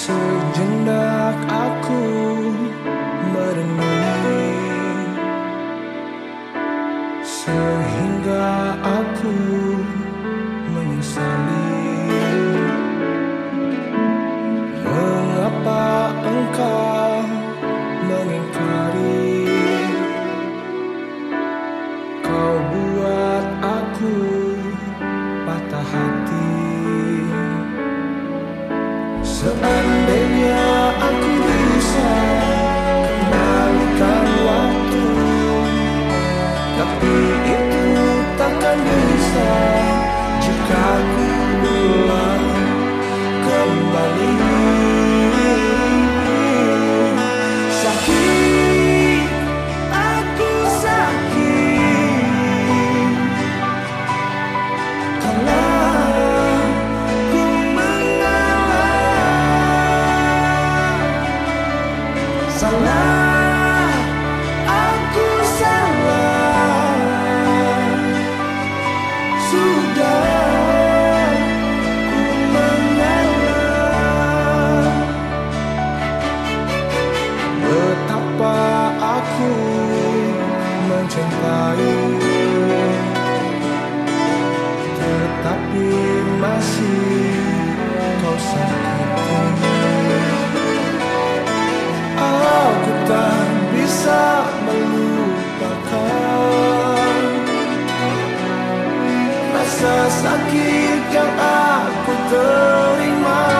Sejenak aku merenungi Sehingga aku menyesali. Mengapa engkau mengingkari? Kau buat aku patah hati It's. mencintai. Tetapi masih kau sakiti. Aku tak bisa melupakan Rasa sakit yang aku terima.